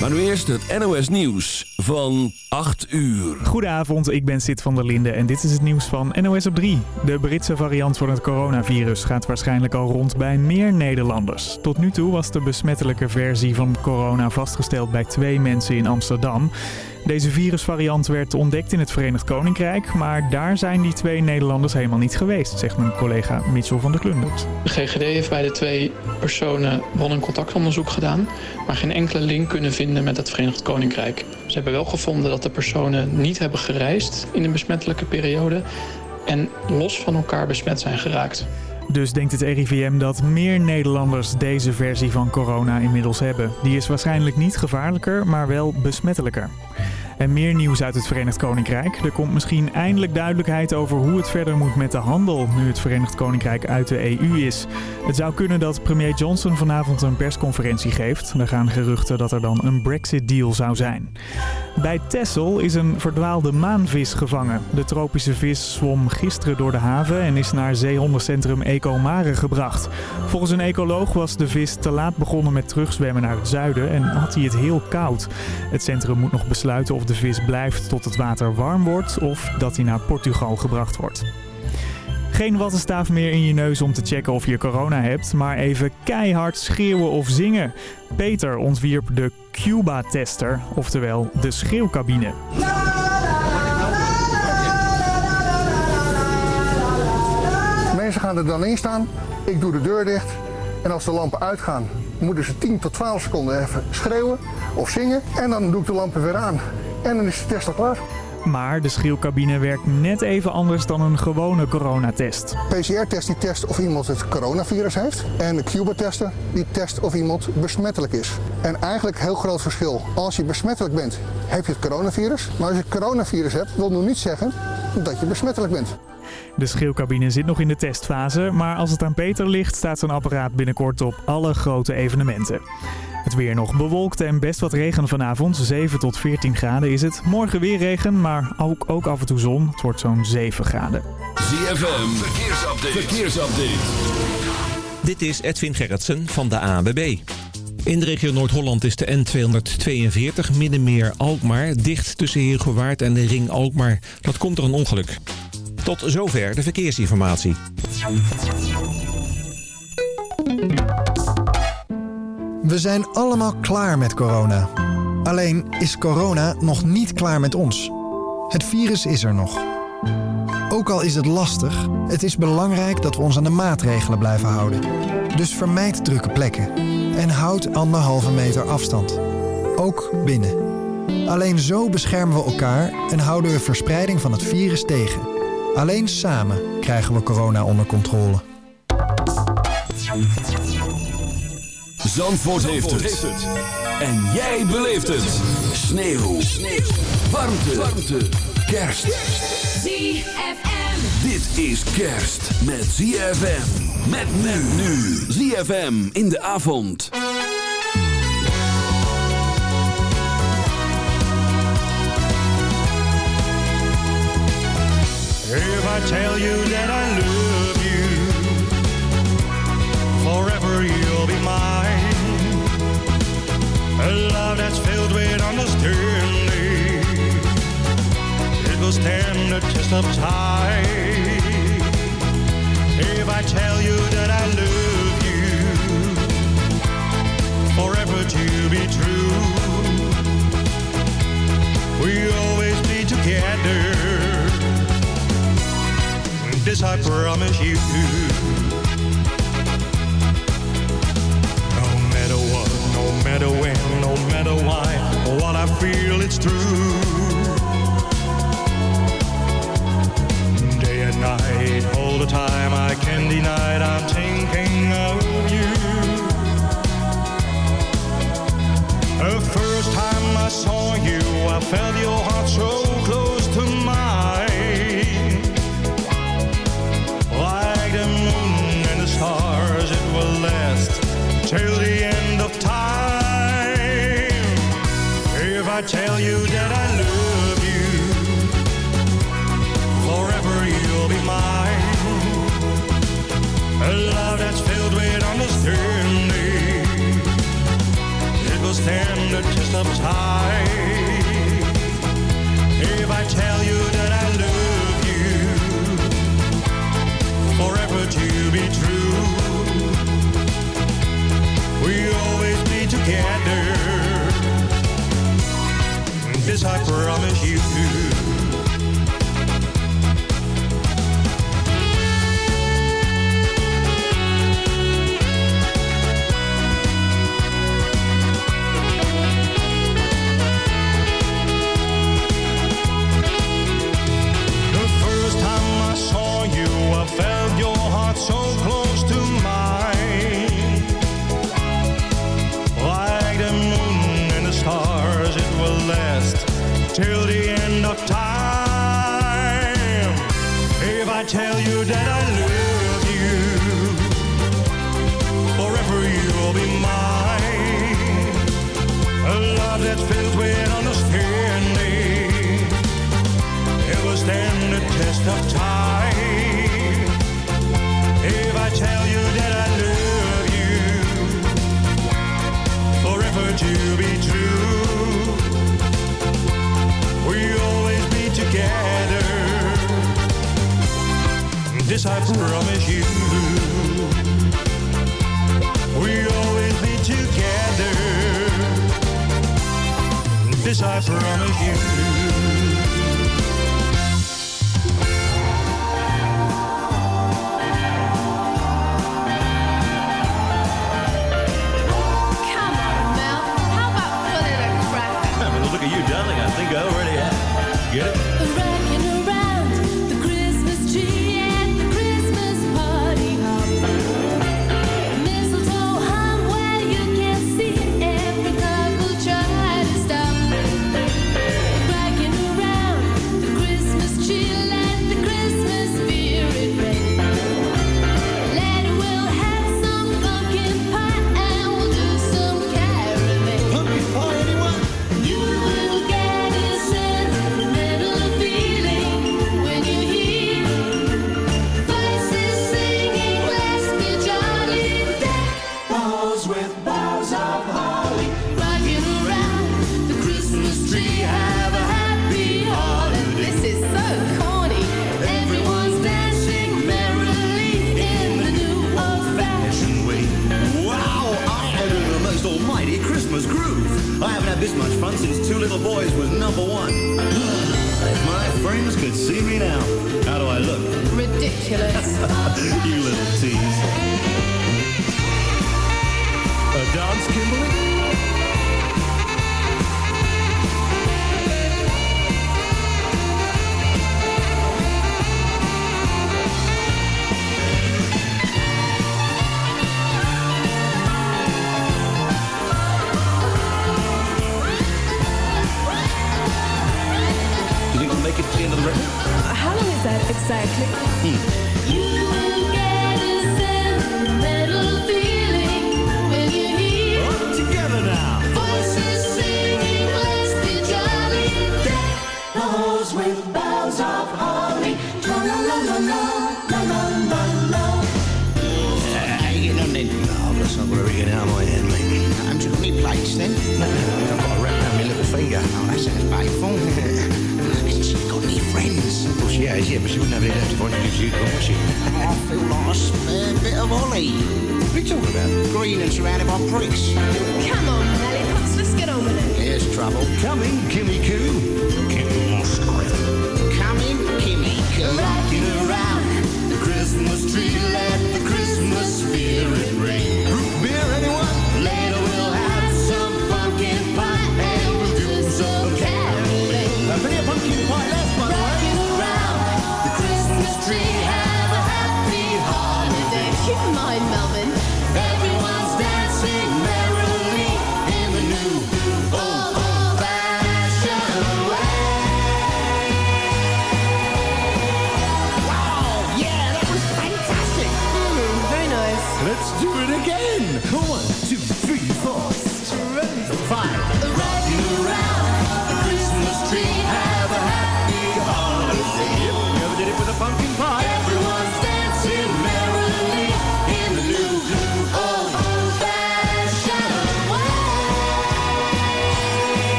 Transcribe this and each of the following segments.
Maar nu eerst het NOS Nieuws van 8 uur. Goedenavond, ik ben Sid van der Linde en dit is het nieuws van NOS op 3. De Britse variant van het coronavirus gaat waarschijnlijk al rond bij meer Nederlanders. Tot nu toe was de besmettelijke versie van corona vastgesteld bij twee mensen in Amsterdam. Deze virusvariant werd ontdekt in het Verenigd Koninkrijk, maar daar zijn die twee Nederlanders helemaal niet geweest, zegt mijn collega Mitchell van der Klundert. De GGD heeft bij de twee personen bron- en contactonderzoek gedaan, maar geen enkele link kunnen vinden met het Verenigd Koninkrijk. Ze hebben wel gevonden dat de personen niet hebben gereisd in een besmettelijke periode en los van elkaar besmet zijn geraakt. Dus denkt het RIVM dat meer Nederlanders deze versie van corona inmiddels hebben. Die is waarschijnlijk niet gevaarlijker, maar wel besmettelijker. En meer nieuws uit het Verenigd Koninkrijk. Er komt misschien eindelijk duidelijkheid over hoe het verder moet met de handel nu het Verenigd Koninkrijk uit de EU is. Het zou kunnen dat premier Johnson vanavond een persconferentie geeft. Er gaan geruchten dat er dan een Brexit-deal zou zijn. Bij Texel is een verdwaalde maanvis gevangen. De tropische vis zwom gisteren door de haven en is naar zeehondencentrum Ecomare gebracht. Volgens een ecoloog was de vis te laat begonnen met terugzwemmen naar het zuiden en had hij het heel koud. Het centrum moet nog besluiten of de vis blijft tot het water warm wordt of dat hij naar Portugal gebracht wordt. Geen wattenstaaf meer in je neus om te checken of je corona hebt, maar even keihard schreeuwen of zingen. Peter ontwierp de Cuba-tester, oftewel de schreeuwcabine. Mensen gaan er dan in staan, ik doe de deur dicht en als de lampen uitgaan moeten ze 10 tot 12 seconden even schreeuwen of zingen en dan doe ik de lampen weer aan en dan is de test al klaar. Maar de schreeuwcabine werkt net even anders dan een gewone coronatest. PCR-test die test of iemand het coronavirus heeft. En de Cuba-tester die test of iemand besmettelijk is. En eigenlijk heel groot verschil. Als je besmettelijk bent, heb je het coronavirus. Maar als je het coronavirus hebt, wil nog niet zeggen dat je besmettelijk bent. De schreeuwcabine zit nog in de testfase, maar als het aan Peter ligt, staat zijn apparaat binnenkort op alle grote evenementen. Het weer nog bewolkt en best wat regen vanavond. 7 tot 14 graden is het. Morgen weer regen, maar ook, ook af en toe zon. Het wordt zo'n 7 graden. ZFM, verkeersupdate. verkeersupdate. Dit is Edwin Gerritsen van de ANWB. In de regio Noord-Holland is de N242 Middenmeer Alkmaar dicht tussen Heergewaard en de Ring Alkmaar. Dat komt door een ongeluk. Tot zover de verkeersinformatie. We zijn allemaal klaar met corona. Alleen is corona nog niet klaar met ons. Het virus is er nog. Ook al is het lastig, het is belangrijk dat we ons aan de maatregelen blijven houden. Dus vermijd drukke plekken en houd anderhalve meter afstand. Ook binnen. Alleen zo beschermen we elkaar en houden we verspreiding van het virus tegen. Alleen samen krijgen we corona onder controle. Zandvoort, heeft, het. En jij beleeft het. Sneeuw. Sneeuw. Warmte. Warmte. Kerst. ZFM. Dit is kerst met ZFM. Met men nu. ZFM in de avond. If I tell you that I love you, forever you'll be mine. A love that's filled with understanding. It will stand the test of time. If I tell you that I love you, forever to be true. We always be together this I promise you. No matter what, no matter when, no matter why, what I feel it's true. All the time, I can deny it, I'm thinking of you. The first time I saw you, I felt your heart so close to mine. Like the moon and the stars, it will last till the stand the test of time. If I tell you that I love you, forever to be true, we'll always be together. This I promise you. this I promise you. We'll always be together. This I promise you. Come on, Mel. How about put a cracker? I mean, look at you, darling. I think I already have. Get it?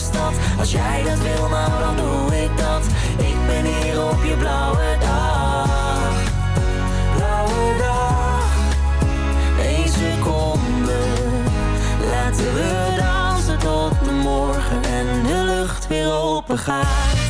stad. Als jij dat wil, nou dan doe ik dat. Ik ben hier op je blauwe dag. Weer open gaat.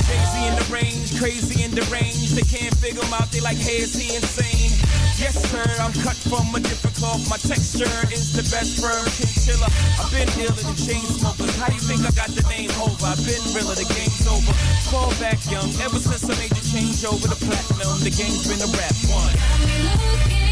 Jay-Z in the range, crazy in the range. They can't figure him out, they like, hey, is he insane? Yes, sir, I'm cut from a different cloth. My texture is the best firm chinchilla. I've been dealing the chain smokers. How do you think I got the name over? I've been realer, the game's over. Fall back young, ever since I made the change over the platinum. The game's been a rap one. Me,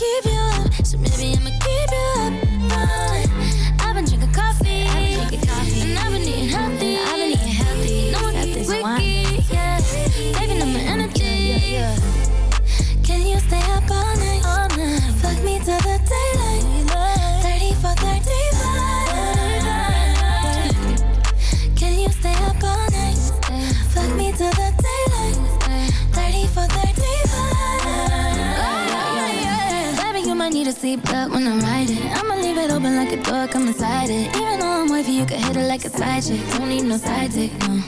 keep you seat up when I'm riding. I'ma leave it open like a door, come inside it. Even though I'm wavy, you can hit it like a side chick. Don't need no side dick, no.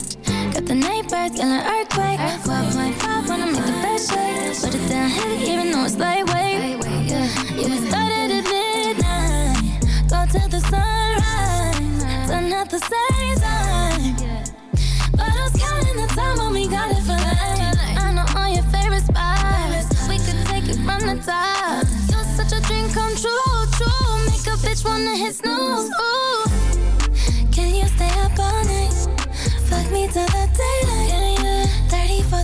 Got the night birds, an earthquake. 12.5 when I make the best shake. Put it down, hit it, even though it's lightweight. Yeah, yeah, it started at midnight. Go till the sunrise. Turn at the same time. Can you stay up all night? Me the daylight. For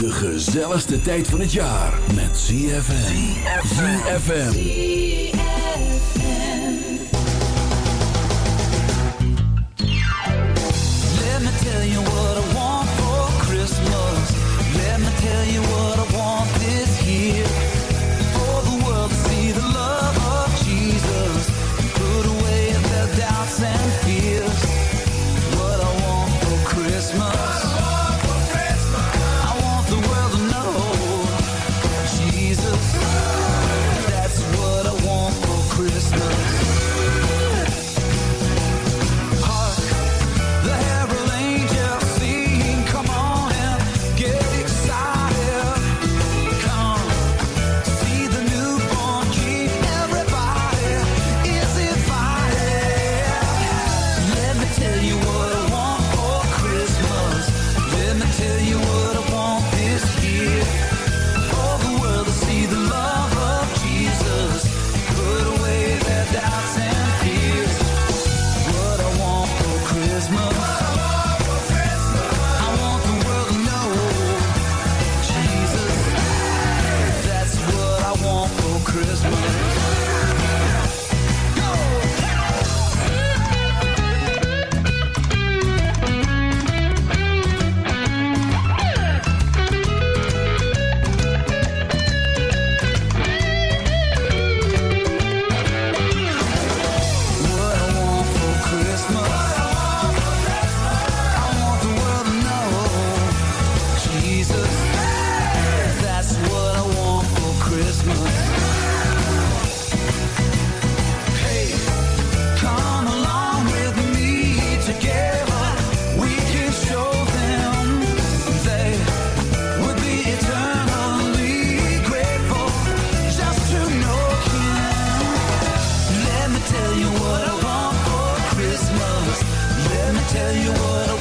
De gezelligste tijd van het jaar met ZFM. ZFM. tell you what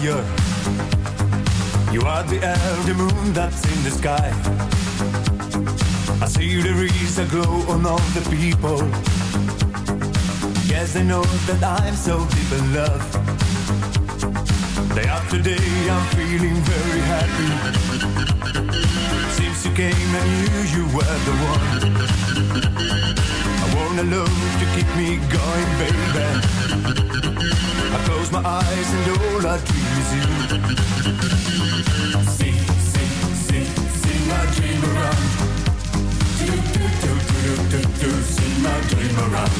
ailleurs. You I knew you were the one. I wanna love to keep me going, baby. I close my eyes and all I dream is you. See, see, see, see my dream around. Do, do, do, do, do, do, see my dream around.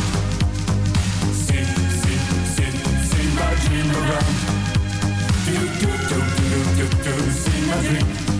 See, see, see, see my dream around. Do, do, do, do, do, do, see my dream.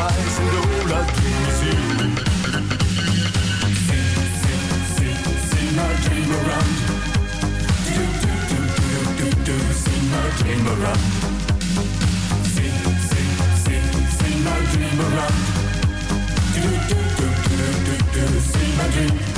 Eyes and all I dream is you. My dream around. Do, do, do, do, do, do, see my dream around. See, see, see, see my dream around. Do, do, do, do, do, do, see my dream.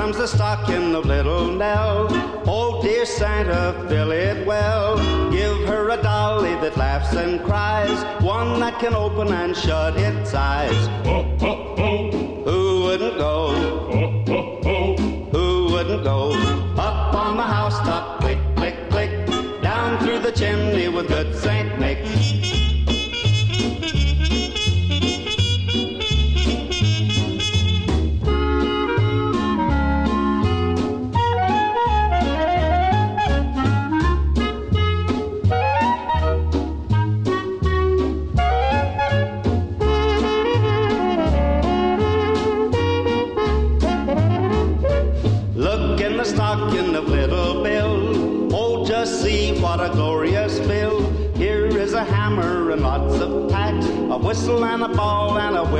Comes the stocking of little Nell. Oh, dear Santa, fill it well. Give her a dolly that laughs and cries, one that can open and shut its eyes. Oh, oh, oh. Who wouldn't go? Whistle and a ball and a whip